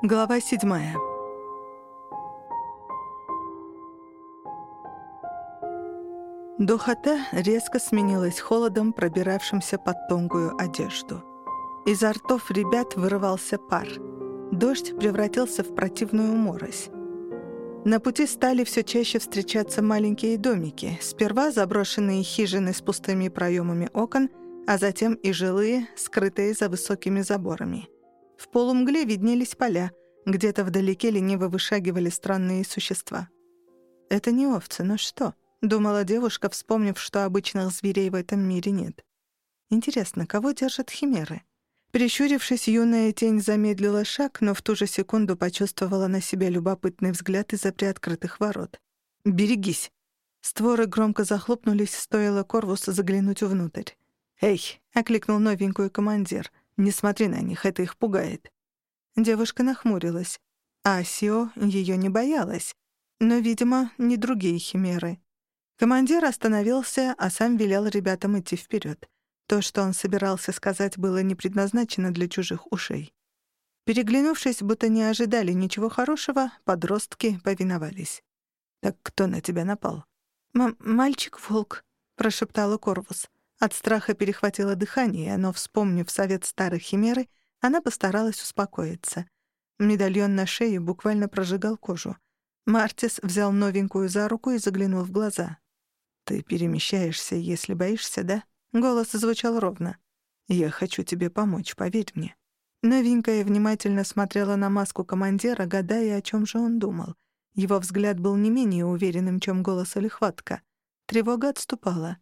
Глава седьмая. Духота резко сменилась холодом, пробиравшимся под тонкую одежду. Изо ртов ребят вырывался пар. Дождь превратился в противную морось. На пути стали все чаще встречаться маленькие домики, сперва заброшенные хижины с пустыми проемами окон, а затем и жилые, скрытые за высокими заборами. В полумгле виднелись поля, где-то вдалеке лениво вышагивали странные существа. «Это не овцы, но что?» — думала девушка, вспомнив, что обычных зверей в этом мире нет. «Интересно, кого держат химеры?» Прищурившись, юная тень замедлила шаг, но в ту же секунду почувствовала на себя любопытный взгляд из-за приоткрытых ворот. «Берегись!» Створы громко захлопнулись, стоило Корвусу заглянуть внутрь. «Эй!» — окликнул новенькую командир. «Не смотри на них, это их пугает». Девушка нахмурилась. Асио ее не боялась. Но, видимо, не другие химеры. Командир остановился, а сам велел ребятам идти вперед. То, что он собирался сказать, было не предназначено для чужих ушей. Переглянувшись, будто не ожидали ничего хорошего, подростки повиновались. «Так кто на тебя напал?» «Мальчик-волк», — прошептала Корвус. От страха перехватило дыхание, но, вспомнив совет старой химеры, она постаралась успокоиться. Медальон на шее буквально прожигал кожу. Мартис взял новенькую за руку и заглянул в глаза. «Ты перемещаешься, если боишься, да?» Голос звучал ровно. «Я хочу тебе помочь, поверь мне». Новенькая внимательно смотрела на маску командира, гадая, о чем же он думал. Его взгляд был не менее уверенным, чем голос или хватка. Тревога отступала.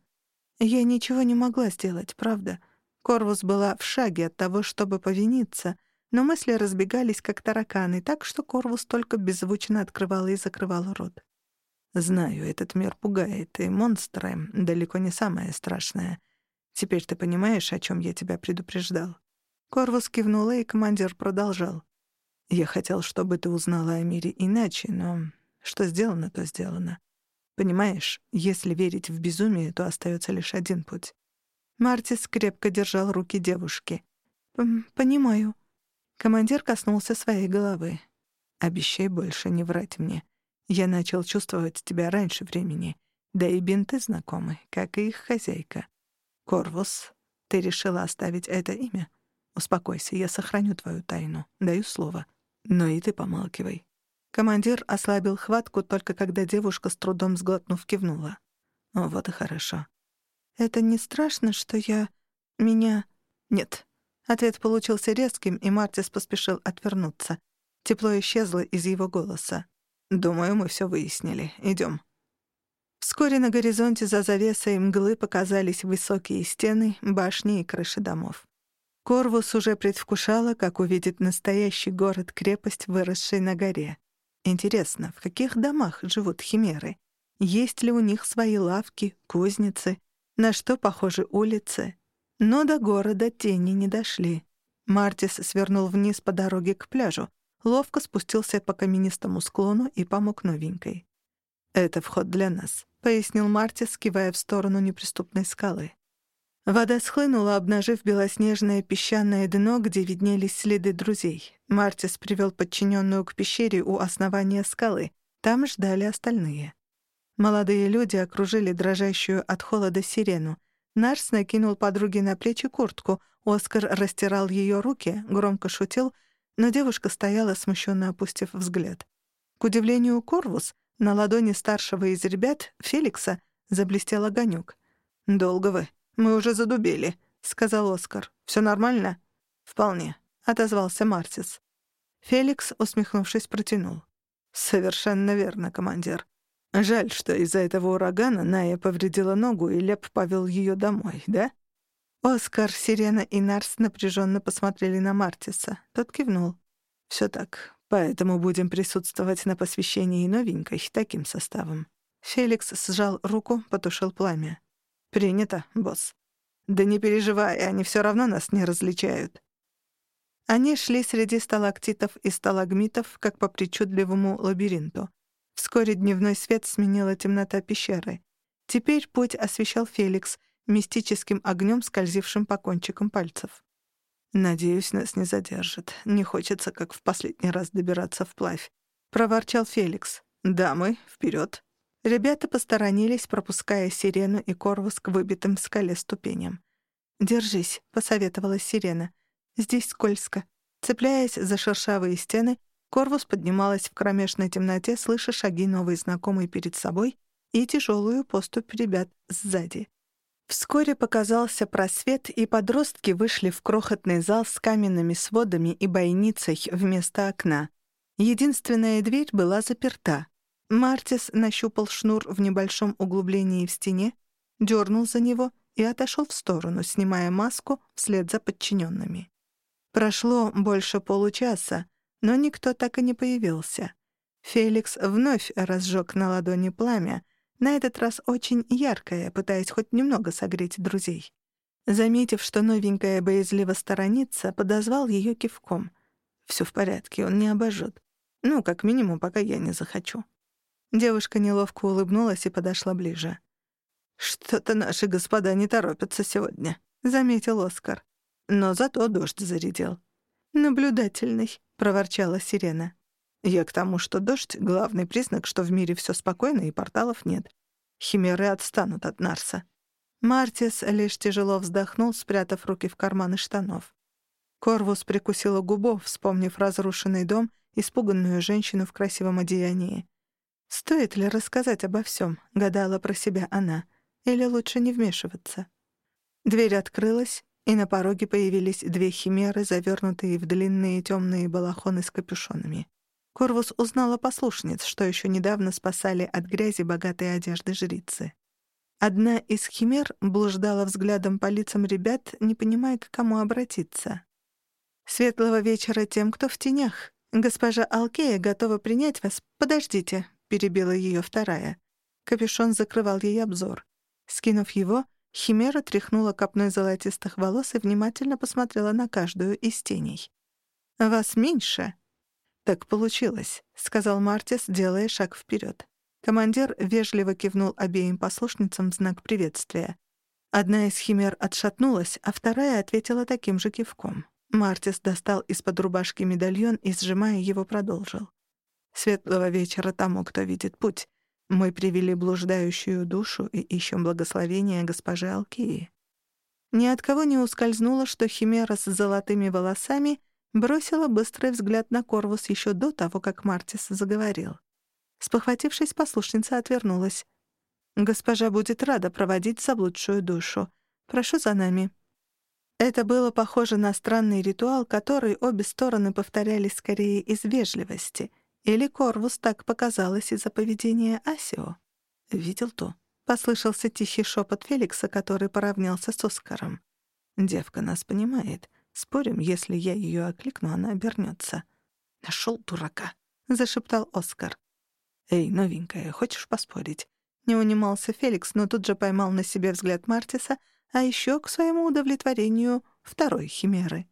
Я ничего не могла сделать, правда. Корвус была в шаге от того, чтобы повиниться, но мысли разбегались, как тараканы, так что Корвус только беззвучно открывала и закрывала рот. «Знаю, этот мир пугает, и монстры — далеко не самое страшное. Теперь ты понимаешь, о чем я тебя предупреждал?» Корвус кивнула, и командир продолжал. «Я хотел, чтобы ты узнала о мире иначе, но что сделано, то сделано. Понимаешь, если верить в безумие, то остается лишь один путь». Мартис крепко держал руки девушки. «Понимаю». Командир коснулся своей головы. «Обещай больше не врать мне. Я начал чувствовать тебя раньше времени. Да и бинты знакомы, как и их хозяйка. Корвус, ты решила оставить это имя? Успокойся, я сохраню твою тайну, даю слово. Но и ты помалкивай. Командир ослабил хватку только когда девушка с трудом сглотнув кивнула. Вот и хорошо. Это не страшно, что я... меня... Нет. Ответ получился резким, и Мартис поспешил отвернуться. Тепло исчезло из его голоса. «Думаю, мы все выяснили. Идем. Вскоре на горизонте за завесой мглы показались высокие стены, башни и крыши домов. Корвус уже предвкушала, как увидит настоящий город-крепость, выросший на горе. Интересно, в каких домах живут химеры? Есть ли у них свои лавки, кузницы? На что похожи улицы? Но до города тени не дошли. Мартис свернул вниз по дороге к пляжу, ловко спустился по каменистому склону и помог новенькой. «Это вход для нас», — пояснил Мартис, кивая в сторону неприступной скалы. Вода схлынула, обнажив белоснежное песчаное дно, где виднелись следы друзей. Мартис привел подчиненную к пещере у основания скалы. Там ждали остальные. Молодые люди окружили дрожащую от холода сирену. Нарс накинул подруге на плечи куртку. Оскар растирал ее руки, громко шутил, но девушка стояла, смущенно опустив взгляд. К удивлению Корвус — на ладони старшего из ребят, Феликса, заблестел огонек. «Долго вы. Мы уже задубели», — сказал Оскар. «Всё нормально?» «Вполне», — отозвался Мартис. Феликс, усмехнувшись, протянул. «Совершенно верно, командир. Жаль, что из-за этого урагана Ная повредила ногу, и Леп повел её домой, да?» Оскар, Сирена и Нарс напряженно посмотрели на Мартиса. Тот кивнул. «Всё так. Поэтому будем присутствовать на посвящении новенькой таким составом». Феликс сжал руку, потушил пламя. «Принято, босс». «Да не переживай, они все равно нас не различают». Они шли среди сталактитов и сталагмитов, как по причудливому лабиринту. Вскоре дневной свет сменила темнота пещеры. Теперь путь освещал Феликс, мистическим огнем, скользившим по кончикам пальцев. «Надеюсь, нас не задержат. Не хочется, как в последний раз, добираться вплавь», — проворчал Феликс. «Дамы, вперед!» Ребята посторонились, пропуская сирену и корвус к выбитым в скале ступеням. «Держись», — посоветовала сирена. «Здесь скользко». Цепляясь за шершавые стены, Корвус поднималась в кромешной темноте, слыша шаги новой знакомой перед собой и тяжелую поступь ребят сзади. Вскоре показался просвет, и подростки вышли в крохотный зал с каменными сводами и бойницей вместо окна. Единственная дверь была заперта. Мартис нащупал шнур в небольшом углублении в стене, дернул за него и отошел в сторону, снимая маску вслед за подчиненными. Прошло больше получаса, но никто так и не появился. Феликс вновь разжег на ладони пламя, на этот раз очень яркое, пытаясь хоть немного согреть друзей. Заметив, что новенькая боязливо сторонится, подозвал ее кивком. Все в порядке, он не обожжет. Ну, как минимум, пока я не захочу. Девушка неловко улыбнулась и подошла ближе. «Что-то наши господа не торопятся сегодня», — заметил Оскар. Но зато дождь зарядил. «Наблюдательный», — проворчала сирена. Я к тому, что дождь — главный признак, что в мире все спокойно и порталов нет. Химеры отстанут от Нарса. Мартис лишь тяжело вздохнул, спрятав руки в карманы штанов. Корвус прикусила губу, вспомнив разрушенный дом, испуганную женщину в красивом одеянии. «Стоит ли рассказать обо всем? гадала про себя она. «Или лучше не вмешиваться?» Дверь открылась, и на пороге появились две химеры, завернутые в длинные темные балахоны с капюшонами. Корвус узнала послушниц, что еще недавно спасали от грязи богатой одежды жрицы. Одна из химер блуждала взглядом по лицам ребят, не понимая, к кому обратиться. «Светлого вечера тем, кто в тенях. Госпожа Алкея готова принять вас. Подождите», — перебила ее вторая. Капюшон закрывал ей обзор. Скинув его, Химера тряхнула копной золотистых волос и внимательно посмотрела на каждую из теней. «Вас меньше?» «Так получилось», — сказал Мартис, делая шаг вперед. Командир вежливо кивнул обеим послушницам в знак приветствия. Одна из химер отшатнулась, а вторая ответила таким же кивком. Мартис достал из-под рубашки медальон и, сжимая его, продолжил. «Светлого вечера тому, кто видит путь. Мы привели блуждающую душу и ищем благословения госпожи Алкии». Ни от кого не ускользнуло, что химера с золотыми волосами Бросила быстрый взгляд на Корвус еще до того, как Мартис заговорил. Спохватившись, послушница отвернулась. «Госпожа будет рада проводить заблудшую душу. Прошу за нами». Это было похоже на странный ритуал, который обе стороны повторяли скорее из вежливости. Или Корвус так показалось из-за поведения Асио. «Видел то?» — послышался тихий шепот Феликса, который поравнялся с Оскаром. «Девка нас понимает. Спорим, если я ее окликну, она обернется. Нашел дурака, зашептал Оскар. Эй, новенькая, хочешь поспорить? Не унимался Феликс, но тут же поймал на себе взгляд Мартиса, а еще к своему удовлетворению второй химеры.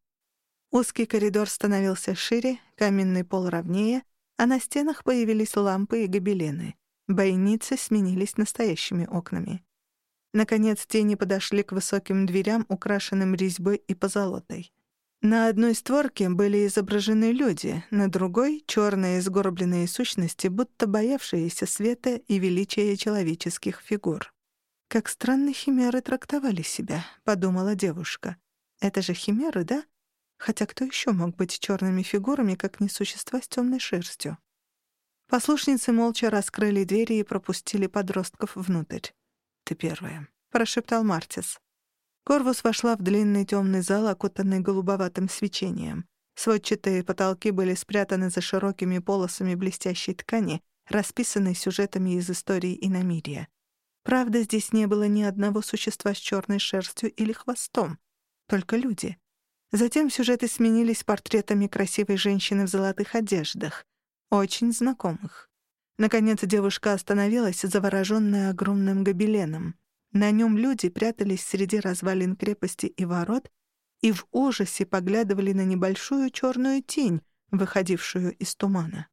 Узкий коридор становился шире, каменный пол ровнее, а на стенах появились лампы и гобелены. Бойницы сменились настоящими окнами. Наконец тени подошли к высоким дверям, украшенным резьбой и позолотой. На одной створке были изображены люди, на другой — черные сгорбленные сущности, будто боявшиеся света и величия человеческих фигур. «Как странно химеры трактовали себя», — подумала девушка. «Это же химеры, да? Хотя кто еще мог быть черными фигурами, как не существа с темной шерстью?» Послушницы молча раскрыли двери и пропустили подростков внутрь. «Ты первая», — прошептал Мартис. Корвус вошла в длинный темный зал, окутанный голубоватым свечением. Сводчатые потолки были спрятаны за широкими полосами блестящей ткани, расписанной сюжетами из истории иномирия. Правда, здесь не было ни одного существа с черной шерстью или хвостом, только люди. Затем сюжеты сменились портретами красивой женщины в золотых одеждах, очень знакомых. Наконец девушка остановилась, завороженная огромным гобеленом. На нем люди прятались среди развалин крепости и ворот и в ужасе поглядывали на небольшую черную тень, выходившую из тумана.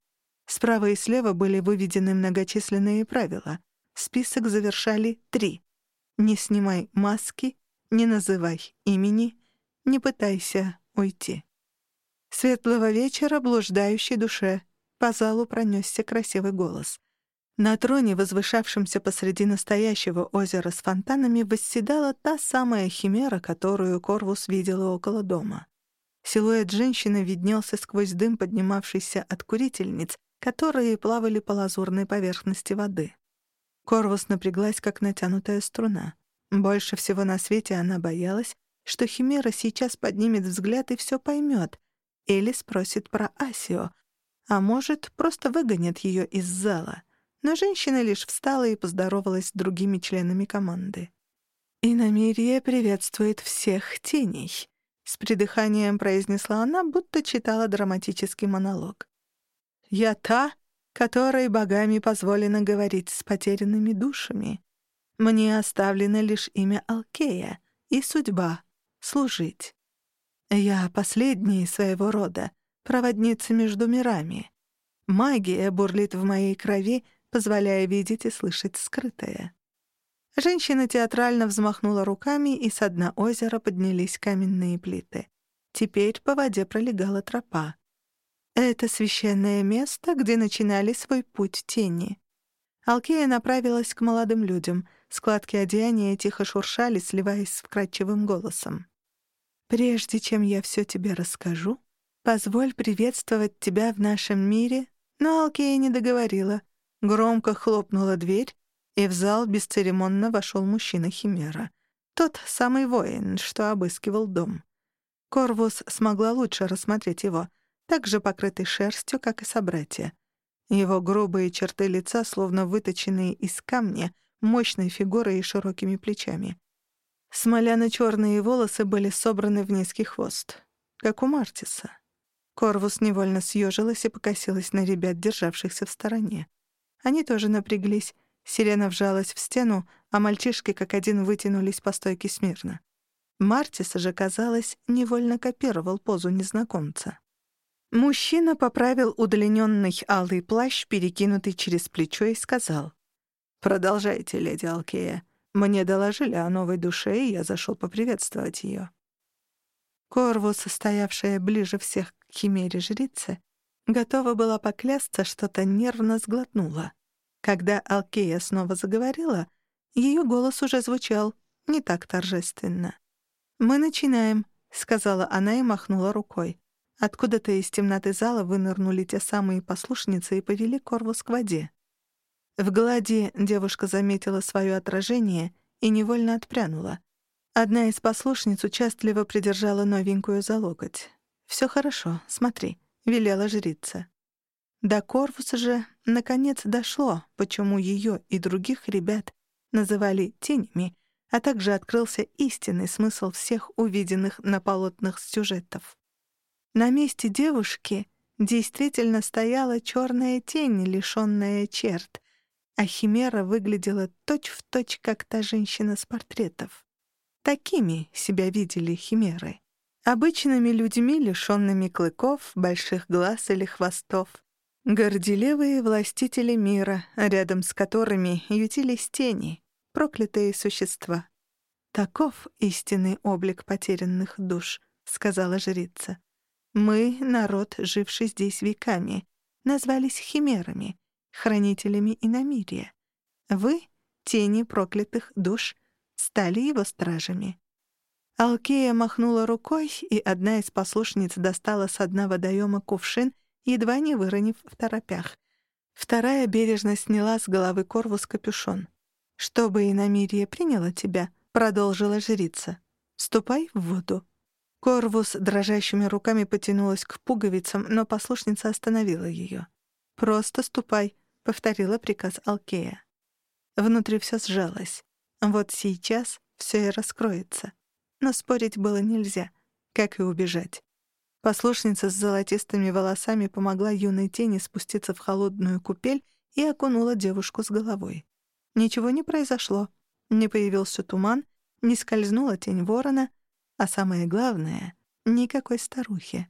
Справа и слева были выведены многочисленные правила. Список завершали три. «Не снимай маски», «Не называй имени», «Не пытайся уйти. «Светлого вечера, блуждающей душе!» По залу пронесся красивый голос. На троне, возвышавшемся посреди настоящего озера с фонтанами, восседала та самая химера, которую Корвус видела около дома. Силуэт женщины виднелся сквозь дым, поднимавшийся от курительниц, которые плавали по лазурной поверхности воды. Корвус напряглась, как натянутая струна. Больше всего на свете она боялась, что Химера сейчас поднимет взгляд и все поймет, или спросит про Асио, а может, просто выгонит ее из зала. Но женщина лишь встала и поздоровалась с другими членами команды. «Иномирия приветствует всех теней», — с придыханием произнесла она, будто читала драматический монолог. «Я та, которой богами позволено говорить с потерянными душами. Мне оставлено лишь имя Алкея и судьба — служить. Я последняя своего рода, проводница между мирами. Магия бурлит в моей крови, позволяя видеть и слышать скрытое. Женщина театрально взмахнула руками, и с дна озера поднялись каменные плиты. Теперь по воде пролегала тропа. Это священное место, где начинали свой путь тени. Алкея направилась к молодым людям. Складки одеяния тихо шуршали, сливаясь с вкрадчивым голосом. «Прежде чем я все тебе расскажу, позволь приветствовать тебя в нашем мире». Но Алкея не договорила. Громко хлопнула дверь, и в зал бесцеремонно вошел мужчина-химера. Тот самый воин, что обыскивал дом. Корвус смогла лучше рассмотреть его — также покрытый шерстью, как и собратья. Его грубые черты лица, словно выточенные из камня, мощной фигурой и широкими плечами. Смоляно-черные волосы были собраны в низкий хвост, как у Мартиса. Корвус невольно съежилась и покосилась на ребят, державшихся в стороне. Они тоже напряглись, сирена вжалась в стену, а мальчишки как один вытянулись по стойке смирно. Мартис же, казалось, невольно копировал позу незнакомца. Мужчина поправил удлиненный алый плащ, перекинутый через плечо, и сказал. «Продолжайте, леди Алкея. Мне доложили о новой душе, и я зашел поприветствовать ее». Корвус, стоявшая ближе всех к химере жрицы, готова была поклясться, что-то нервно сглотнула. Когда Алкея снова заговорила, ее голос уже звучал не так торжественно. «Мы начинаем», — сказала она и махнула рукой. Откуда-то из темноты зала вынырнули те самые послушницы и повели Корвус к воде. В глади девушка заметила свое отражение и невольно отпрянула. Одна из послушниц участливо придержала новенькую за локоть. «Всё хорошо, смотри», — велела жрица. До Корвуса же, наконец, дошло, почему её и других ребят называли тенями, а также открылся истинный смысл всех увиденных на полотнах сюжетов. На месте девушки действительно стояла черная тень, лишенная черт, а Химера выглядела точь-в-точь, точь, как та женщина с портретов. Такими себя видели Химеры. Обычными людьми, лишенными клыков, больших глаз или хвостов. Горделивые властители мира, рядом с которыми ютились тени, проклятые существа. «Таков истинный облик потерянных душ», — сказала жрица. Мы, народ, живший здесь веками, назвались химерами, хранителями иномирия. Вы, тени проклятых душ, стали его стражами. Алкея махнула рукой, и одна из послушниц достала с дна водоема кувшин, едва не выронив в торопях. Вторая бережно сняла с головы Корвус капюшон. «Чтобы иномирие приняло тебя», — продолжила жрица, — «ступай в воду». Корвус дрожащими руками потянулась к пуговицам, но послушница остановила ее. «Просто ступай», — повторила приказ Алкея. Внутри все сжалось. Вот сейчас все и раскроется. Но спорить было нельзя, как и убежать. Послушница с золотистыми волосами помогла юной тени спуститься в холодную купель и окунула девушку с головой. Ничего не произошло. Не появился туман, не скользнула тень ворона — а самое главное — никакой старухи.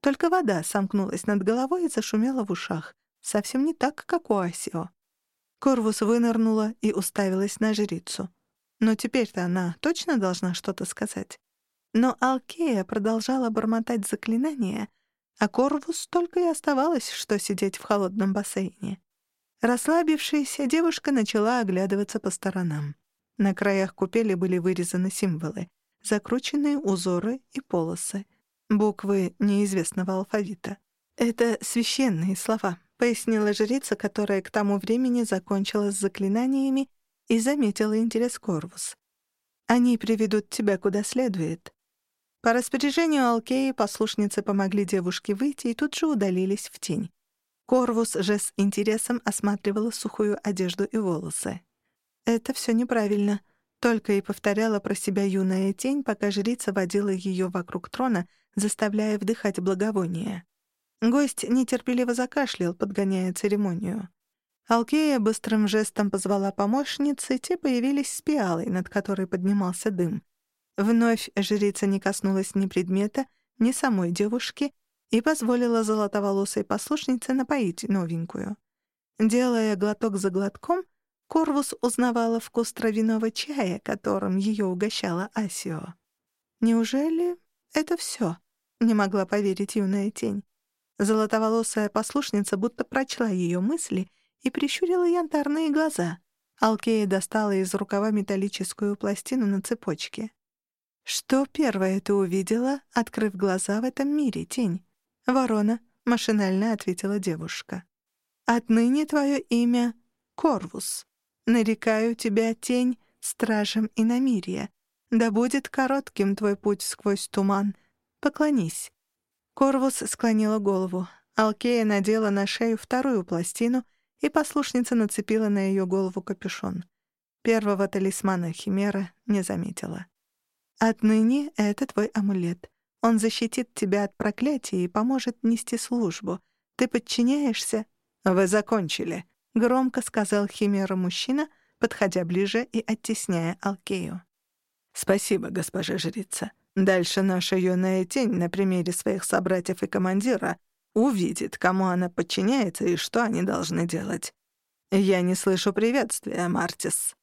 Только вода сомкнулась над головой и зашумела в ушах. Совсем не так, как у Асио. Корвус вынырнула и уставилась на жрицу. Но теперь-то она точно должна что-то сказать. Но Алкея продолжала бормотать заклинания, а Корвус только и оставалось, что сидеть в холодном бассейне. Расслабившаяся девушка начала оглядываться по сторонам. На краях купели были вырезаны символы, закрученные узоры и полосы, буквы неизвестного алфавита. «Это священные слова», — пояснила жрица, которая к тому времени закончила с заклинаниями и заметила интерес Корвус. «Они приведут тебя куда следует». По распоряжению Алкеи послушницы помогли девушке выйти и тут же удалились в тень. Корвус же с интересом осматривала сухую одежду и волосы. «Это все неправильно», — только и повторяла про себя юная тень, пока жрица водила ее вокруг трона, заставляя вдыхать благовоние. Гость нетерпеливо закашлял, подгоняя церемонию. Алкея быстрым жестом позвала помощницы, те появились с пиалой, над которой поднимался дым. Вновь жрица не коснулась ни предмета, ни самой девушки, и позволила золотоволосой послушнице напоить новенькую. Делая глоток за глотком, Корвус узнавала вкус травяного чая, которым ее угощала Асио. «Неужели это все?» — не могла поверить юная тень. Золотоволосая послушница будто прочла ее мысли и прищурила янтарные глаза. Алкея достала из рукава металлическую пластину на цепочке. «Что первое ты увидела, открыв глаза в этом мире, тень?» «Ворона», — машинально ответила девушка. «Отныне твое имя — Корвус. Нарекаю тебя, тень, стражем иномирия. Да будет коротким твой путь сквозь туман. Поклонись». Корвус склонила голову. Алкея надела на шею вторую пластину, и послушница нацепила на ее голову капюшон. Первого талисмана Химера не заметила. «Отныне это твой амулет. Он защитит тебя от проклятия и поможет нести службу. Ты подчиняешься?» «Вы закончили», — громко сказал Химера мужчина, подходя ближе и оттесняя Алкею. «Спасибо, госпожа жрица. Дальше наша юная тень на примере своих собратьев и командира увидит, кому она подчиняется и что они должны делать. Я не слышу приветствия, Мартис».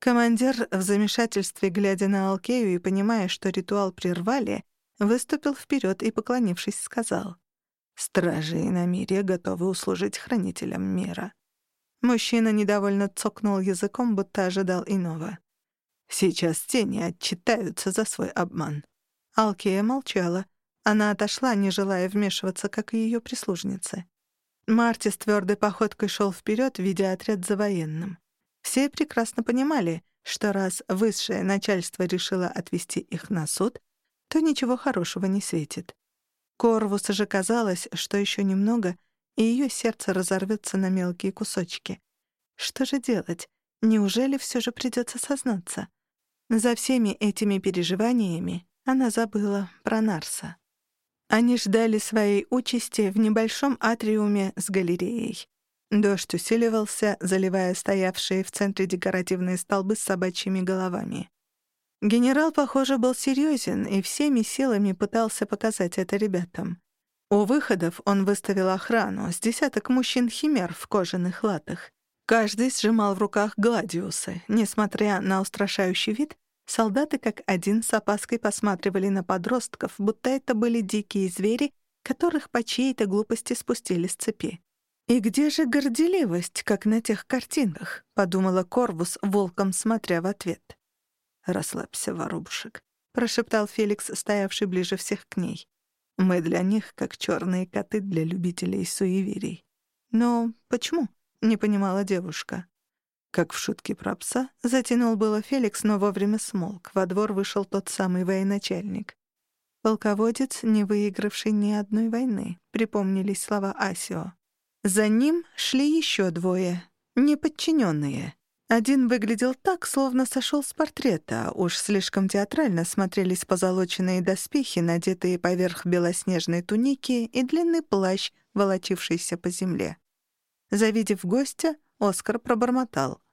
Командир в замешательстве, глядя на Алкею и понимая, что ритуал прервали, выступил вперед и, поклонившись, сказал «Стражи и намерия готовы услужить хранителям мира». Мужчина недовольно цокнул языком, будто ожидал иного. «Сейчас тени отчитаются за свой обман». Алкея молчала. Она отошла, не желая вмешиваться, как и ее прислужницы. Марти с твердой походкой шел вперед, видя отряд за военным. Все прекрасно понимали, что раз высшее начальство решило отвести их на суд, то ничего хорошего не светит. Корвусу же казалось, что еще немного, и ее сердце разорвется на мелкие кусочки. Что же делать? Неужели все же придется сознаться? За всеми этими переживаниями она забыла про Нарса. Они ждали своей участи в небольшом атриуме с галереей. Дождь усиливался, заливая стоявшие в центре декоративные столбы с собачьими головами. Генерал, похоже, был серьезен и всеми силами пытался показать это ребятам. У выходов он выставил охрану с десяток мужчин-химер в кожаных латах. Каждый сжимал в руках гладиусы. Несмотря на устрашающий вид, солдаты как один с опаской посматривали на подростков, будто это были дикие звери, которых по чьей-то глупости спустили с цепи. «И где же горделивость, как на тех картинках?» — подумала Корвус, волком смотря в ответ. «Расслабься, воробушек», — прошептал Феликс, стоявший ближе всех к ней. «Мы для них как черные коты для любителей суеверий». «Но почему?» — не понимала девушка. Как в шутке про пса, затянул было Феликс, но вовремя смолк. Во двор вышел тот самый военачальник. Полководец, не выигравший ни одной войны, припомнились слова Асио. За ним шли еще двое, неподчиненные. Один выглядел так, словно сошел с портрета, уж слишком театрально смотрелись позолоченные доспехи, надетые поверх белоснежной туники и длинный плащ, волочившийся по земле. Завидев гостя, Оскар пробормотал.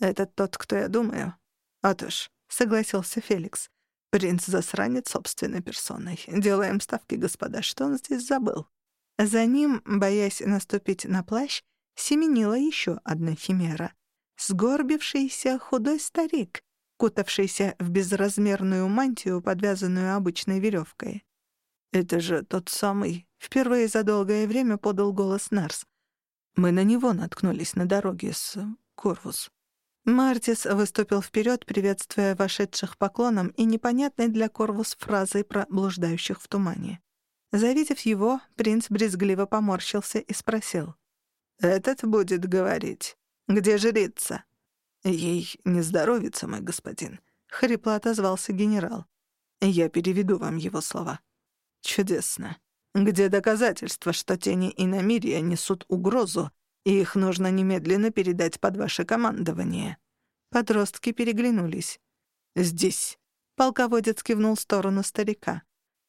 «Это тот, кто я думаю?» «А то ж», — согласился Феликс. «Принц-засранец собственной персоной. Делаем ставки, господа, что он здесь забыл?» За ним, боясь наступить на плащ, семенила еще одна химера — Сгорбившийся худой старик, укутавшийся в безразмерную мантию, подвязанную обычной веревкой. «Это же тот самый...» — впервые за долгое время подал голос Нарс. «Мы на него наткнулись на дороге с Корвус». Мартис выступил вперед, приветствуя вошедших поклоном и непонятной для Корвус фразой про блуждающих в тумане. Завидев его, принц брезгливо поморщился и спросил. «Этот будет говорить. Где жрица?» «Ей не здоровится, мой господин», — хрипло отозвался генерал. «Я переведу вам его слова». «Чудесно. Где доказательства, что тени и намерия несут угрозу, их нужно немедленно передать под ваше командование?» Подростки переглянулись. «Здесь». Полководец кивнул в сторону старика.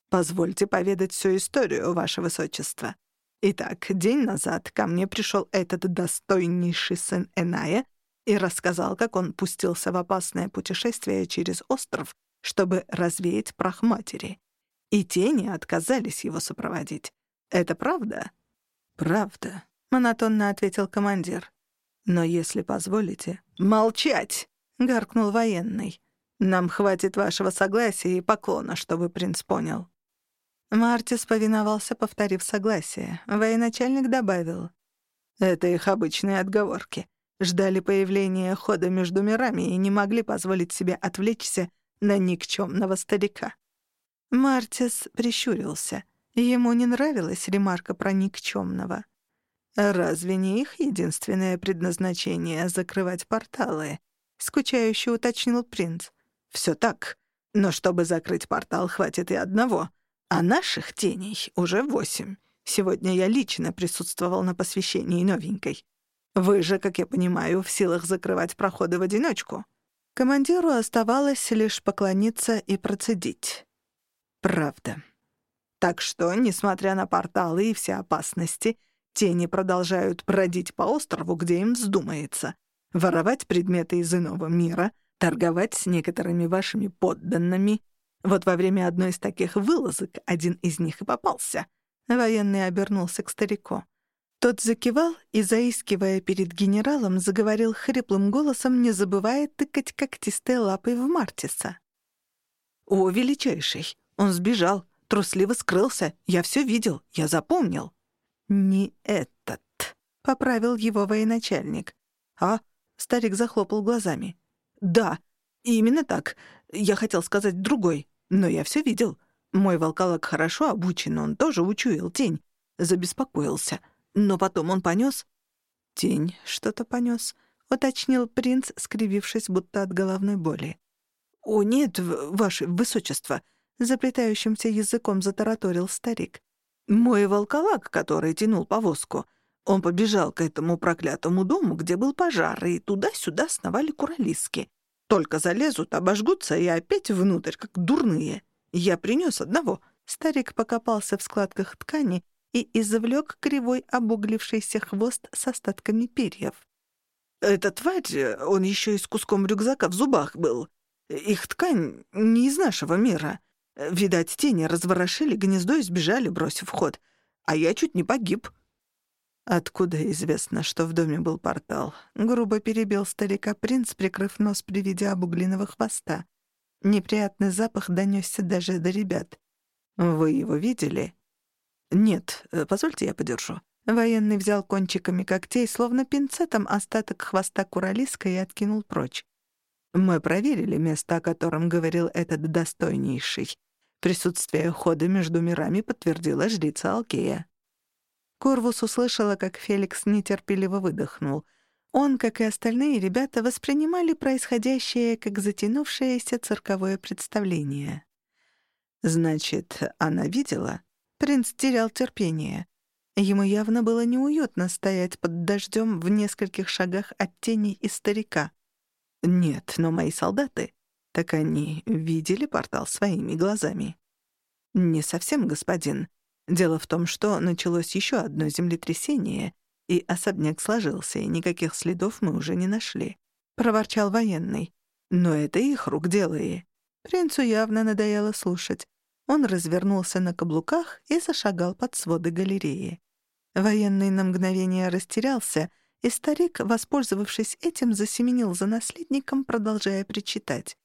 «Позвольте поведать всю историю, ваше высочество. Итак, день назад ко мне пришел этот достойнейший сын Эная и рассказал, как он пустился в опасное путешествие через остров, чтобы развеять прах матери. И тени отказались его сопроводить. Это правда? Правда, монотонно ответил командир. Но если позволите... Молчать! гаркнул военный. Нам хватит вашего согласия и поклона, чтобы принц понял. Мартис повиновался, повторив согласие. Военачальник добавил. Это их обычные отговорки ждали появления хода между мирами и не могли позволить себе отвлечься на никчемного старика. Мартис прищурился. Ему не нравилась ремарка про никчемного. «Разве не их единственное предназначение — закрывать порталы?» — скучающе уточнил принц. «Всё так. Но чтобы закрыть портал, хватит и одного. А наших теней уже восемь. Сегодня я лично присутствовал на посвящении новенькой. Вы же, как я понимаю, в силах закрывать проходы в одиночку. Командиру оставалось лишь поклониться и процедить. Правда. Так что, несмотря на порталы и все опасности, тени продолжают бродить по острову, где им вздумается, воровать предметы из иного мира, торговать с некоторыми вашими подданными. Вот во время одной из таких вылазок один из них и попался. Военный обернулся к старику. Тот закивал и, заискивая перед генералом, заговорил хриплым голосом, не забывая тыкать когтистой лапой в Мартиса. «О, величайший! Он сбежал, трусливо скрылся. Я все видел, я запомнил». «Не этот», — поправил его военачальник. «А?» — старик захлопал глазами. «Да, именно так. Я хотел сказать другой, но я все видел. Мой волколак хорошо обучен, он тоже учуял тень. Забеспокоился». Но потом он понёс... «Тень что-то понёс», — уточнил принц, скривившись, будто от головной боли. «О, нет, ваше высочество», — заплетающимся языком затараторил старик. «Мой волколак, который тянул повозку, он побежал к этому проклятому дому, где был пожар, и туда-сюда сновали куралиски. Только залезут, обожгутся и опять внутрь, как дурные. Я принёс одного». Старик покопался в складках ткани и извлек кривой обуглившийся хвост с остатками перьев. «Эта тварь, он еще и с куском рюкзака в зубах был. Их ткань не из нашего мира. Видать, тени разворошили гнездо и сбежали, бросив ход. А я чуть не погиб». «Откуда известно, что в доме был портал?» — грубо перебил старика принц, прикрыв нос при виде обугленного хвоста. Неприятный запах донесся даже до ребят. «Вы его видели?» «Нет, э, позвольте я подержу». Военный взял кончиками когтей, словно пинцетом, остаток хвоста куралиска и откинул прочь. «Мы проверили место, о котором говорил этот достойнейший. Присутствие хода между мирами подтвердила жрица Алкея». Корвус услышала, как Феликс нетерпеливо выдохнул. Он, как и остальные ребята, воспринимали происходящее как затянувшееся цирковое представление. «Значит, она видела?» Принц терял терпение. Ему явно было неуютно стоять под дождем в нескольких шагах от тени и старика. Нет, но мои солдаты, так они видели портал своими глазами. Не совсем, господин. Дело в том, что началось еще одно землетрясение, и особняк сложился, и никаких следов мы уже не нашли. Проворчал военный. Но это их рук дело и... Принцу явно надоело слушать. Он развернулся на каблуках и зашагал под своды галереи. Военный на мгновение растерялся, и старик, воспользовавшись этим, засеменил за наследником, продолжая причитать.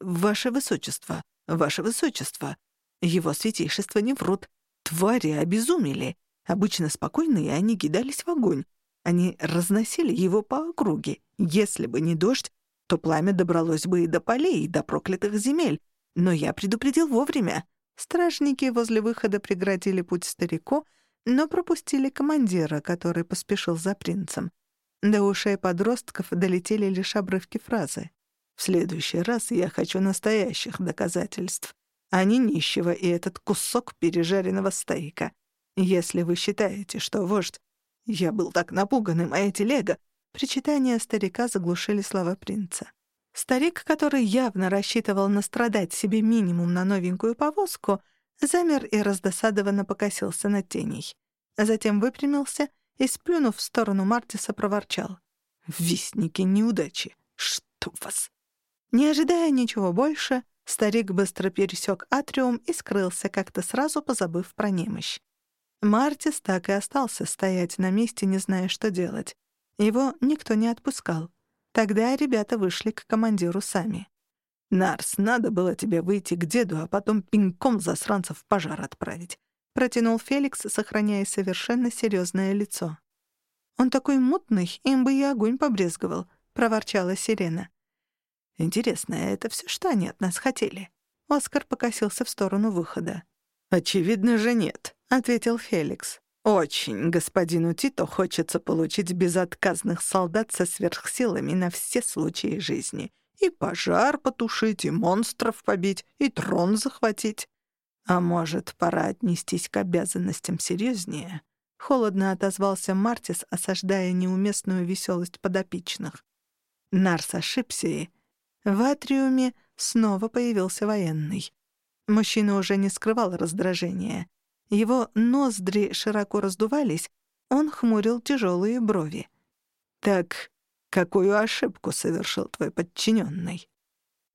«Ваше высочество, ваше высочество, его святейшество не врут. Твари обезумели. Обычно спокойные они кидались в огонь. Они разносили его по округе. Если бы не дождь, то пламя добралось бы и до полей, и до проклятых земель. Но я предупредил вовремя. Стражники возле выхода преградили путь старику, но пропустили командира, который поспешил за принцем. До ушей подростков долетели лишь обрывки фразы. «В следующий раз я хочу настоящих доказательств, а не нищего и этот кусок пережаренного стейка. Если вы считаете, что вождь... Я был так напуган, и моя телега...» Причитания старика заглушили слова принца. Старик, который явно рассчитывал настрадать себе минимум на новенькую повозку, замер и раздосадованно покосился на теней. Затем выпрямился — и, сплюнув в сторону Мартиса, проворчал. «Вестники неудачи! Что вас!» Не ожидая ничего больше, старик быстро пересек атриум и скрылся, как-то сразу позабыв про немощь. Мартис так и остался стоять на месте, не зная, что делать. Его никто не отпускал. Тогда ребята вышли к командиру сами. «Нарс, надо было тебе выйти к деду, а потом пинком засранцев в пожар отправить. — протянул Феликс, сохраняя совершенно серьезное лицо. «Он такой мутный, им бы и огонь побрезговал», — проворчала Сирена. «Интересно, это все, что они от нас хотели?» Оскар покосился в сторону выхода. «Очевидно же нет», — ответил Феликс. «Очень господину Тито хочется получить безотказных солдат со сверхсилами на все случаи жизни. И пожар потушить, и монстров побить, и трон захватить. «А может, пора отнестись к обязанностям серьезнее?» Холодно отозвался Мартис, осаждая неуместную веселость подопечных. Нарс ошибся и... В атриуме снова появился военный. Мужчина уже не скрывал раздражения. Его ноздри широко раздувались, он хмурил тяжелые брови. «Так какую ошибку совершил твой подчиненный?»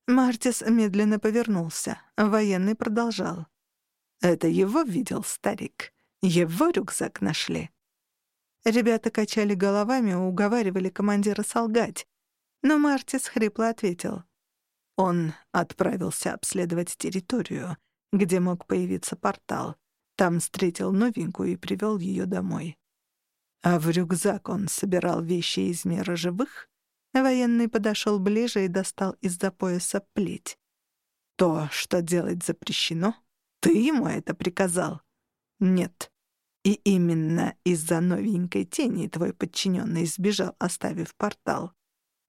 Мартис медленно повернулся. Военный продолжал. Это его видел старик. Его рюкзак нашли. Ребята качали головами, уговаривали командира солгать. Но Мартис хрипло ответил. Он отправился обследовать территорию, где мог появиться портал. Там встретил новенькую и привел ее домой. А в рюкзак он собирал вещи из мира живых. Военный подошел ближе и достал из-за пояса плеть. То, что делать запрещено — ты ему это приказал? Нет. И именно из-за новенькой тени твой подчиненный сбежал, оставив портал.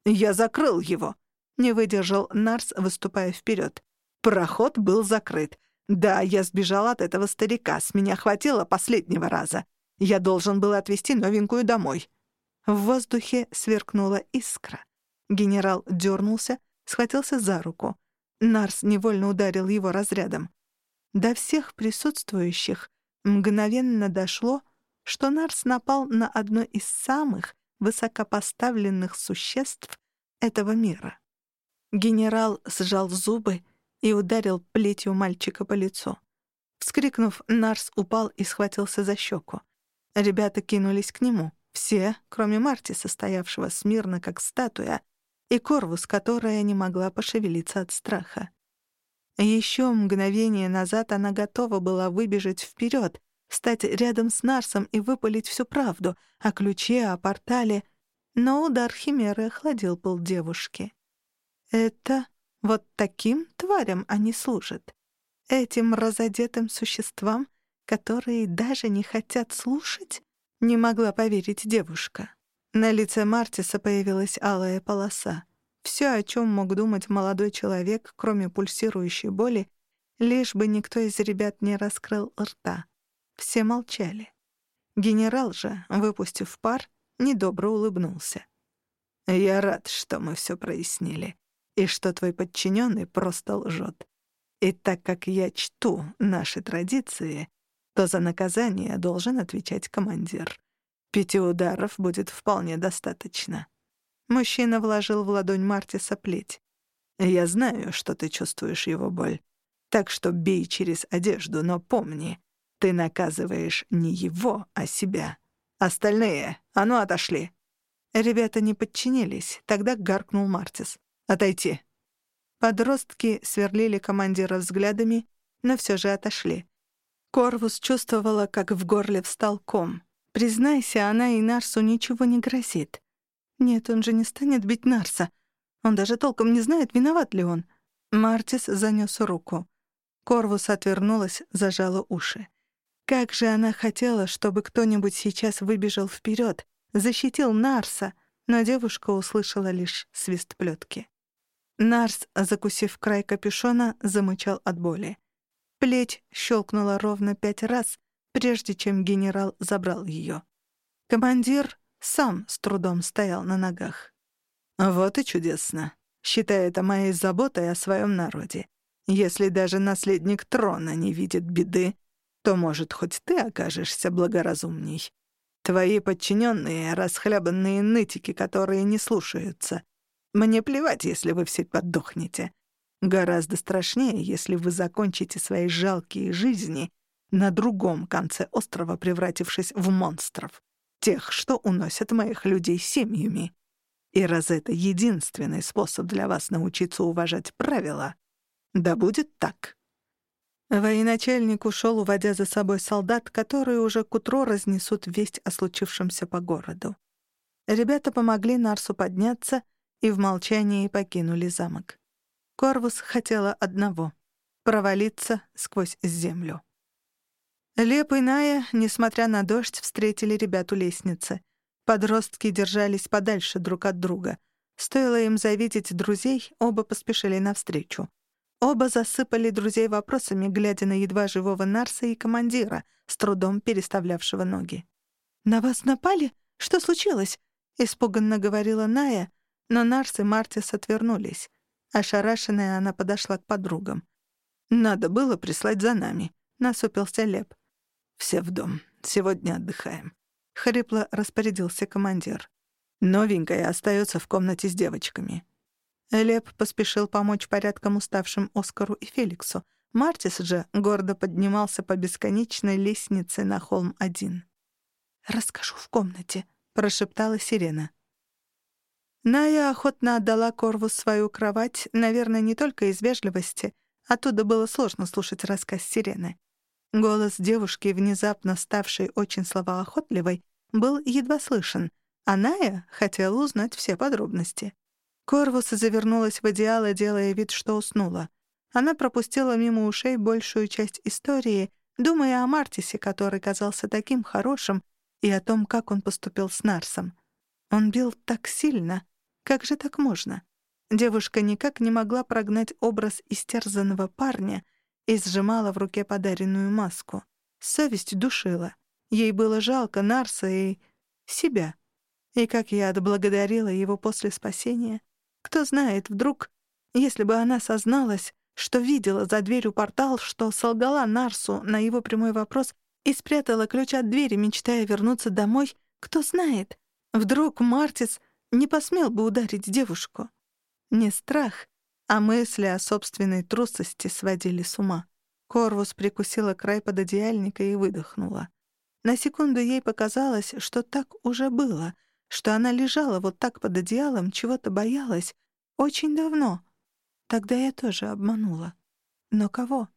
Я закрыл его. Не выдержал Нарс, выступая вперед. Проход был закрыт. Да, я сбежал от этого старика. С меня хватило последнего раза. Я должен был отвезти новенькую домой. В воздухе сверкнула искра. Генерал дернулся, схватился за руку. Нарс невольно ударил его разрядом. До всех присутствующих мгновенно дошло, что Нарс напал на одно из самых высокопоставленных существ этого мира. Генерал сжал зубы и ударил плетью мальчика по лицу. Вскрикнув, Нарс упал и схватился за щеку. Ребята кинулись к нему, все, кроме Марти, состоявшего смирно, как статуя, и Корвус, которая не могла пошевелиться от страха. Еще мгновение назад она готова была выбежать вперед, стать рядом с Нарсом и выпалить всю правду о ключе, о портале, но удар Химеры охладил пол девушки. Это вот таким тварям они служат. Этим разодетым существам, которые даже не хотят слушать, не могла поверить девушка. На лице Мартиса появилась алая полоса. Все, о чем мог думать молодой человек, кроме пульсирующей боли, лишь бы никто из ребят не раскрыл рта. Все молчали. Генерал же, выпустив пар, недобро улыбнулся. «Я рад, что мы все прояснили, и что твой подчиненный просто лжет. И так как я чту наши традиции, то за наказание должен отвечать командир. Пяти ударов будет вполне достаточно». Мужчина вложил в ладонь Мартиса плеть. «Я знаю, что ты чувствуешь его боль. Так что бей через одежду, но помни, ты наказываешь не его, а себя. Остальные, а ну отошли!» Ребята не подчинились, тогда гаркнул Мартис. «Отойти!» Подростки сверлили командира взглядами, но все же отошли. Корвус чувствовала, как в горле встал ком. Признайся, она и Нарсу ничего не грозит. Нет, он же не станет бить Нарса. Он даже толком не знает, виноват ли он. Мартис занёс руку. Корвус отвернулась, зажала уши. Как же она хотела, чтобы кто-нибудь сейчас выбежал вперед, защитил Нарса, но девушка услышала лишь свист плетки. Нарс, закусив край капюшона, замычал от боли. Плеть щелкнула ровно пять раз, прежде чем генерал забрал ее. Командир сам с трудом стоял на ногах. «Вот и чудесно. Считай это моей заботой о своем народе. Если даже наследник трона не видит беды, то, может, хоть ты окажешься благоразумней. Твои подчиненные — расхлябанные нытики, которые не слушаются. Мне плевать, если вы все подохнете. Гораздо страшнее, если вы закончите свои жалкие жизни на другом конце острова, превратившись в монстров, тех, что уносят моих людей семьями. И раз это единственный способ для вас научиться уважать правила, да будет так. Военачальник ушел, уводя за собой солдат, которые уже к утру разнесут весть о случившемся по городу. Ребята помогли Нарсу подняться и в молчании покинули замок. Корвус хотела одного — провалиться сквозь землю. Леп и Ная, несмотря на дождь, встретили ребят у лестницы. Подростки держались подальше друг от друга. Стоило им завидеть друзей, оба поспешили навстречу. Оба засыпали друзей вопросами, глядя на едва живого Нарса и командира, с трудом переставлявшего ноги. «На вас напали? Что случилось?» — испуганно говорила Ная, но Нарс и Мартис отвернулись. Ошарашенная она подошла к подругам. «Надо было прислать за нами», — насупился Леп. «Все в дом. Сегодня отдыхаем», — хрипло распорядился командир. «Новенькая остается в комнате с девочками. Леп поспешил помочь порядком уставшим Оскару и Феликсу. Мартис же гордо поднимался по бесконечной лестнице на холм один. «Расскажу в комнате», — прошептала Сирена. Ная охотно отдала Корву свою кровать, наверное, не только из вежливости. Оттуда было сложно слушать рассказ Сирены. Голос девушки, внезапно ставшей очень словоохотливой, был едва слышен, а Ная хотела узнать все подробности. Корвус завернулась в одеяло, делая вид, что уснула. Она пропустила мимо ушей большую часть истории, думая о Мартисе, который казался таким хорошим, и о том, как он поступил с Нарсом. Он бил так сильно. Как же так можно? Девушка никак не могла прогнать образ истерзанного парня и сжимала в руке подаренную маску. Совесть душила. Ей было жалко Нарса и... себя. И как я отблагодарила его после спасения. Кто знает, вдруг, если бы она созналась, что видела за дверью портал, что солгала Нарсу на его прямой вопрос и спрятала ключ от двери, мечтая вернуться домой, кто знает, вдруг Мартис не посмел бы ударить девушку. Не страх, а мысли о собственной трусости сводили с ума. Корвус прикусила край пододеяльника и выдохнула. На секунду ей показалось, что так уже было — что она лежала вот так под одеялом, чего-то боялась, очень давно. Тогда я тоже обманула. Но кого?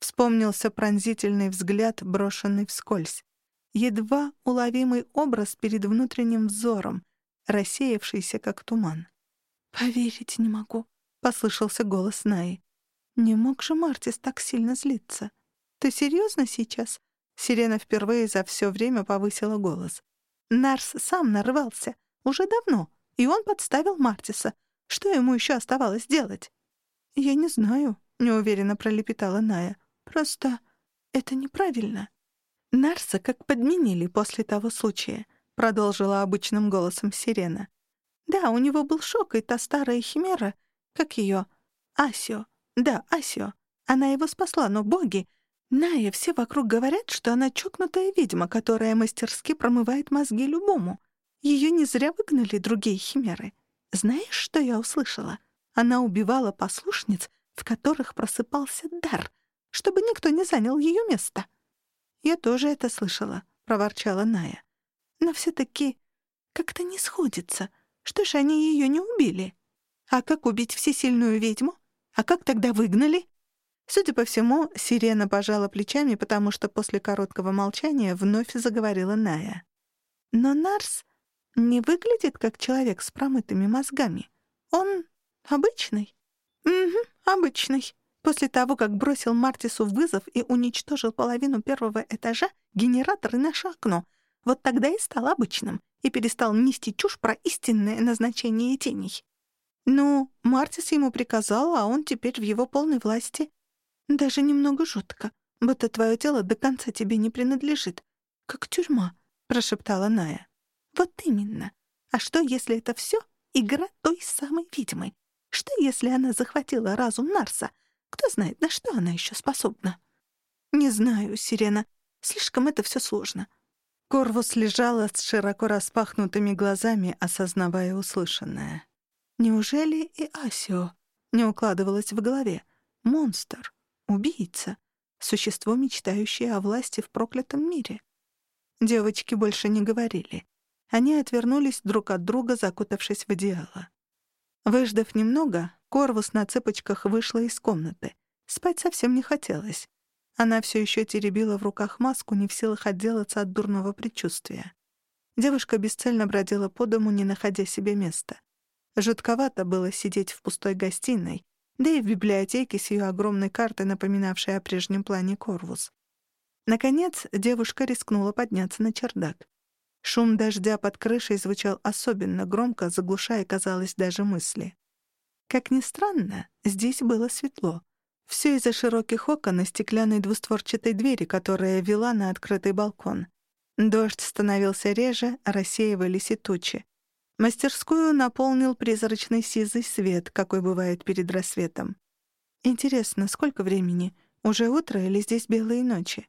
Вспомнился пронзительный взгляд, брошенный вскользь. Едва уловимый образ перед внутренним взором, рассеявшийся как туман. «Поверить не могу», — послышался голос Наи. «Не мог же Мартис так сильно злиться? Ты серьезно сейчас?» Сирена впервые за все время повысила голос. Нарс сам нарвался. Уже давно. И он подставил Мартиса. Что ему еще оставалось делать? «Я не знаю», — неуверенно пролепетала Ная. «Просто это неправильно». Нарса как подменили после того случая, продолжила обычным голосом Сирена. Да, у него был шок, и та старая химера, как ее, Асио. Да, Асио. Она его спасла, но боги, Ная, все вокруг говорят, что она чокнутая ведьма, которая мастерски промывает мозги любому. Ее не зря выгнали другие химеры. Знаешь, что я услышала? Она убивала послушниц, в которых просыпался дар, чтобы никто не занял ее место. Я тоже это слышала, проворчала Ная. Но все-таки как-то не сходится. Что ж они ее не убили? А как убить всесильную ведьму? А как тогда выгнали?» Судя по всему, сирена пожала плечами, потому что после короткого молчания вновь заговорила Ная. «Но Нарс не выглядит как человек с промытыми мозгами. Он обычный». «Угу, обычный», После того, как бросил Мартису вызов и уничтожил половину первого этажа, генератор и наше окно, вот тогда и стал обычным и перестал нести чушь про истинное назначение теней. Ну, Мартис ему приказал, а он теперь в его полной власти. Даже немного жутко, будто твое тело до конца тебе не принадлежит. Как тюрьма, — прошептала Ная. Вот именно. А что, если это все игра той самой ведьмы? Что, если она захватила разум Нарса — кто знает, на что она еще способна? Не знаю, Сирена. Слишком это все сложно. Корвус лежала с широко распахнутыми глазами, осознавая услышанное. Неужели и Асио не укладывалось в голове? Монстр, убийца, существо, мечтающее о власти в проклятом мире. Девочки больше не говорили. Они отвернулись друг от друга, закутавшись в одеяло. Выждав немного, Корвус на цыпочках вышла из комнаты. Спать совсем не хотелось. Она все еще теребила в руках маску, не в силах отделаться от дурного предчувствия. Девушка бесцельно бродила по дому, не находя себе места. Жутковато было сидеть в пустой гостиной, да и в библиотеке с ее огромной картой, напоминавшей о прежнем плане Корвус. Наконец, девушка рискнула подняться на чердак. Шум дождя под крышей звучал особенно громко, заглушая, казалось, даже мысли. Как ни странно, здесь было светло. Все из-за широких окон и стеклянной двустворчатой двери, которая вела на открытый балкон. Дождь становился реже, рассеивались и тучи. Мастерскую наполнил призрачный сизый свет, какой бывает перед рассветом. Интересно, сколько времени? Уже утро или здесь белые ночи?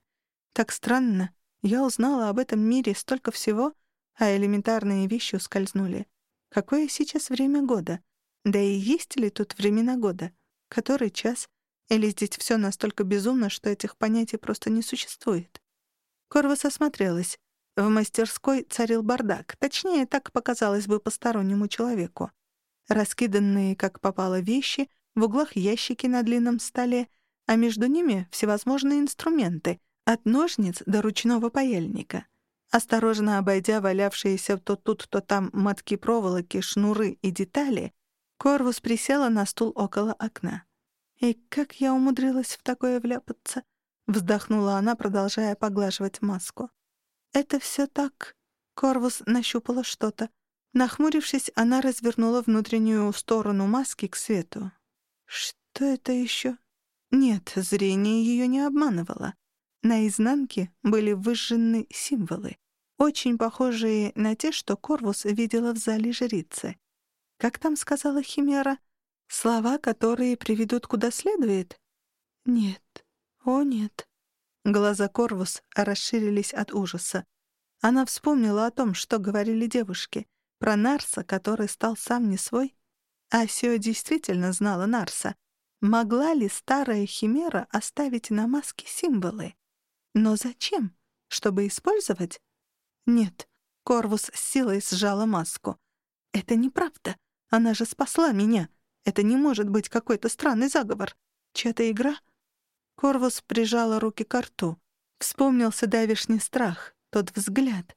Так странно. Я узнала об этом мире столько всего, а элементарные вещи ускользнули. Какое сейчас время года? Да и есть ли тут времена года? Который час? Или здесь все настолько безумно, что этих понятий просто не существует? Корвус осмотрелась. В мастерской царил бардак. Точнее, так показалось бы постороннему человеку. Раскиданные, как попало, вещи, в углах ящики на длинном столе, а между ними всевозможные инструменты, от ножниц до ручного паяльника. Осторожно обойдя валявшиеся то тут, то там мотки проволоки, шнуры и детали, Корвус присела на стул около окна. «И как я умудрилась в такое вляпаться?» — вздохнула она, продолжая поглаживать маску. «Это все так...» — Корвус нащупала что-то. Нахмурившись, она развернула внутреннюю сторону маски к свету. «Что это еще?» Нет, зрение ее не обманывало. На изнанке были выжжены символы, очень похожие на те, что Корвус видела в зале жрицы. Как там сказала Химера? Слова, которые приведут куда следует? Нет. О, нет. Глаза Корвус расширились от ужаса. Она вспомнила о том, что говорили девушки, про Нарса, который стал сам не свой. Асио действительно знала Нарса. Могла ли старая Химера оставить на маске символы? Но зачем? Чтобы использовать? Нет. Корвус с силой сжала маску. Это неправда. Она же спасла меня. Это не может быть какой-то странный заговор. Чья-то игра? Корвус прижала руки к рту. Вспомнился давишний страх, тот взгляд.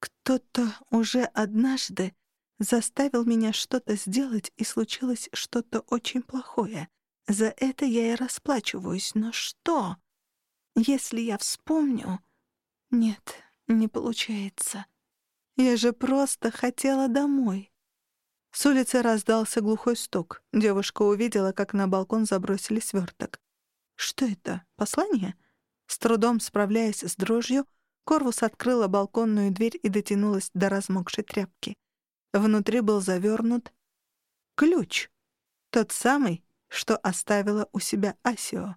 Кто-то уже однажды заставил меня что-то сделать, и случилось что-то очень плохое. За это я и расплачиваюсь. Но что? Если я вспомню... Нет, не получается. Я же просто хотела домой. С улицы раздался глухой стук. Девушка увидела, как на балкон забросили сверток. «Что это? Послание?» С трудом справляясь с дрожью, Корвус открыла балконную дверь и дотянулась до размокшей тряпки. Внутри был завернут ключ. Тот самый, что оставила у себя Асио.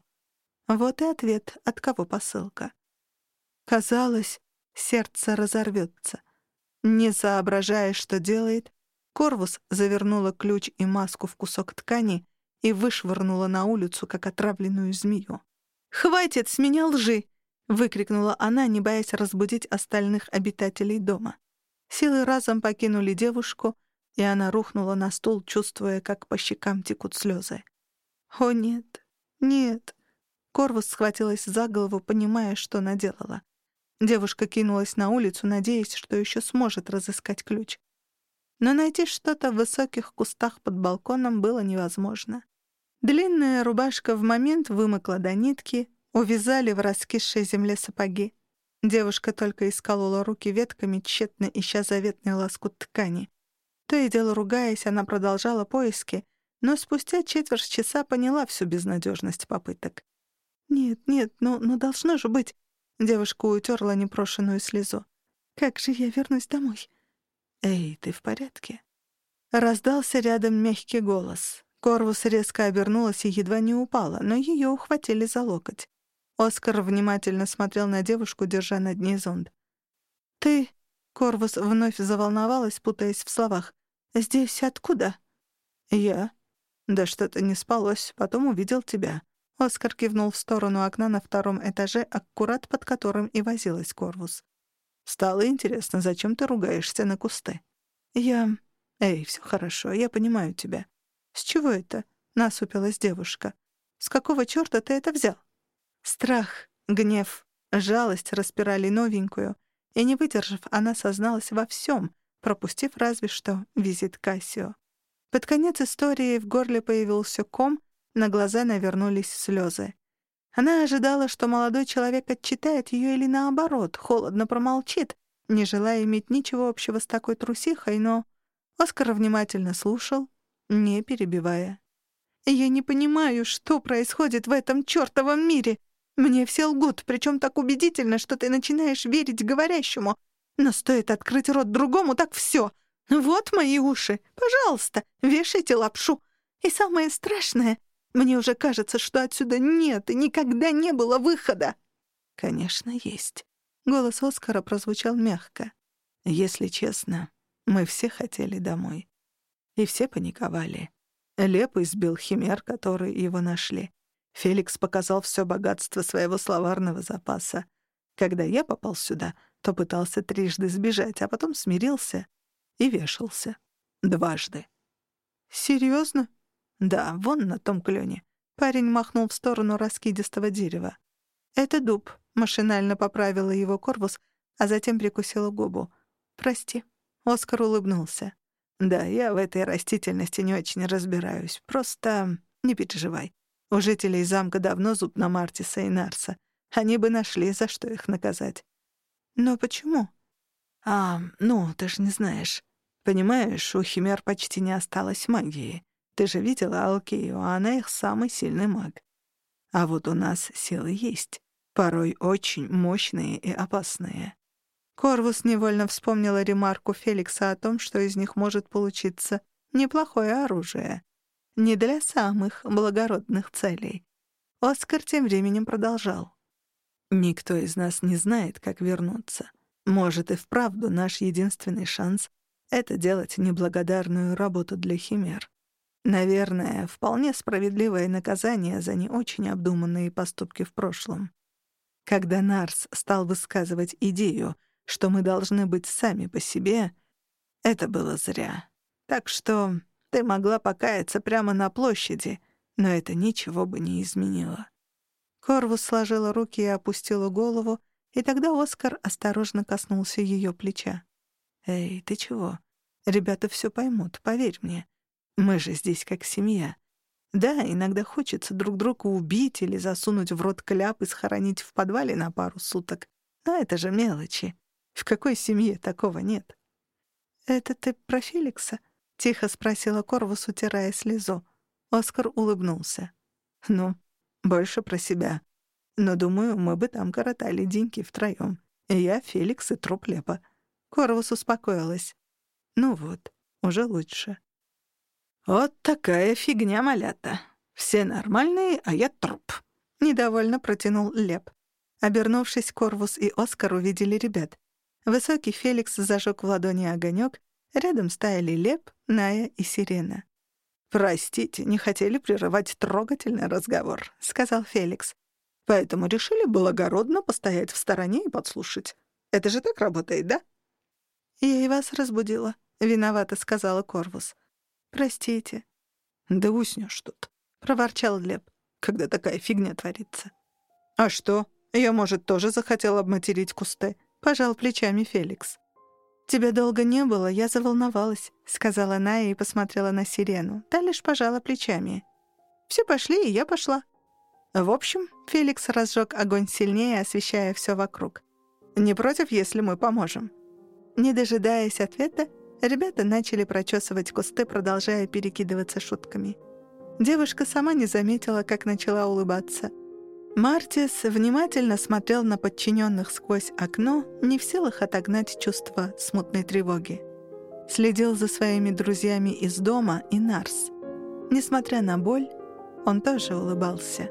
Вот и ответ, от кого посылка. Казалось, сердце разорвется. Не соображая, что делает, Корвус завернула ключ и маску в кусок ткани и вышвырнула на улицу, как отравленную змею. «Хватит с меня лжи!» — выкрикнула она, не боясь разбудить остальных обитателей дома. Силы разом покинули девушку, и она рухнула на стул, чувствуя, как по щекам текут слезы. «О, нет, нет!» Корвус схватилась за голову, понимая, что наделала. Девушка кинулась на улицу, надеясь, что еще сможет разыскать ключ. Но найти что-то в высоких кустах под балконом было невозможно. Длинная рубашка в момент вымокла до нитки, увязали в раскисшей земле сапоги. Девушка только исколола руки ветками, тщетно ища заветный лоскут ткани. То и дело ругаясь, она продолжала поиски, но спустя четверть часа поняла всю безнадежность попыток. «Нет, нет, ну, ну должно же быть...» Девушка утерла непрошенную слезу. «Как же я вернусь домой?» «Эй, ты в порядке?» Раздался рядом мягкий голос. Корвус резко обернулась и едва не упала, но ее ухватили за локоть. Оскар внимательно смотрел на девушку, держа над ней зонт. «Ты...» — Корвус вновь заволновалась, путаясь в словах. «Здесь откуда?» «Я...» «Да что-то не спалось, потом увидел тебя». Оскар кивнул в сторону окна на втором этаже, аккурат под которым и возилась Корвус. «Стало интересно, зачем ты ругаешься на кусты?» «Я...» «Эй, все хорошо, я понимаю тебя». «С чего это?» — насупилась девушка. «С какого чёрта ты это взял?» Страх, гнев, жалость распирали новенькую, и, не выдержав, она созналась во всем, пропустив разве что визит Кассио. Под конец истории в горле появился ком, на глаза навернулись слезы. Она ожидала, что молодой человек отчитает ее или наоборот, холодно промолчит, не желая иметь ничего общего с такой трусихой, но Оскар внимательно слушал, не перебивая. «Я не понимаю, что происходит в этом чёртовом мире. Мне все лгут, причем так убедительно, что ты начинаешь верить говорящему. Но стоит открыть рот другому, так все. Вот мои уши. Пожалуйста, вешайте лапшу. И самое страшное, мне уже кажется, что отсюда нет и никогда не было выхода. Конечно, есть. Голос Оскара прозвучал мягко. Если честно, мы все хотели домой. И все паниковали. Леп избил химер, которые его нашли. Феликс показал все богатство своего словарного запаса. Когда я попал сюда, то пытался трижды сбежать, а потом смирился и вешался. Дважды. «Серьезно?» «Да, вон на том клёне». Парень махнул в сторону раскидистого дерева. «Это дуб», — машинально поправила его корпус, а затем прикусила губу. «Прости». Оскар улыбнулся. «Да, я в этой растительности не очень разбираюсь. Просто не переживай. У жителей замка давно зуб на Мартиса и Нарса. Они бы нашли, за что их наказать. Но почему? А, ну, ты ж не знаешь. Понимаешь, у химер почти не осталось магии. Ты же видела Алкею, а она их самый сильный маг. А вот у нас силы есть, порой очень мощные и опасные. Корвус невольно вспомнила ремарку Феликса о том, что из них может получиться неплохое оружие. Не для самых благородных целей. Оскар тем временем продолжал. «Никто из нас не знает, как вернуться. Может, и вправду наш единственный шанс — это делать неблагодарную работу для химер. Наверное, вполне справедливое наказание за не очень обдуманные поступки в прошлом. Когда Нарс стал высказывать идею, что мы должны быть сами по себе, это было зря. Так что ты могла покаяться прямо на площади, но это ничего бы не изменило». Корвус сложила руки и опустила голову, и тогда Оскар осторожно коснулся ее плеча. «Эй, ты чего? Ребята все поймут, поверь мне. Мы же здесь как семья. Да, иногда хочется друг друга убить или засунуть в рот кляп и схоронить в подвале на пару суток. Но это же мелочи. В какой семье такого нет?» «Это ты про Феликса?» — тихо спросила Корвус, утирая слезу. Оскар улыбнулся. «Ну, больше про себя. Но, думаю, мы бы там коротали деньки втроём. Я, Феликс и труп Лепа». Корвус успокоилась. «Ну вот, уже лучше». «Вот такая фигня, малята. Все нормальные, а я труп», — недовольно протянул Леп. Обернувшись, Корвус и Оскар увидели ребят. Высокий Феликс зажег в ладони огонек, Рядом стояли Леп, Ная и Сирена. «Простите, не хотели прерывать трогательный разговор», — сказал Феликс. «Поэтому решили благородно постоять в стороне и подслушать. Это же так работает, да?» «Я и вас разбудила», — виновато сказала Корвус. «Простите». «Да уснешь тут». — проворчал Леп, когда такая фигня творится. «А что? Я, может, тоже захотел обматерить кусты?» — пожал плечами Феликс. «Тебя долго не было, я заволновалась», — сказала Ная и посмотрела на Сирену. Та лишь пожала плечами. «Все пошли, и я пошла». В общем, Феликс разжег огонь сильнее, освещая все вокруг. «Не против, если мы поможем?» Не дожидаясь ответа, ребята начали прочесывать кусты, продолжая перекидываться шутками. Девушка сама не заметила, как начала улыбаться. Мартис внимательно смотрел на подчиненных сквозь окно, не в силах отогнать чувство смутной тревоги. Следил за своими друзьями из дома и Нарс. Несмотря на боль, он тоже улыбался.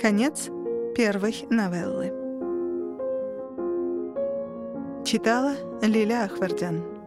Конец первой новеллы. Читала Лиля Ахвардян.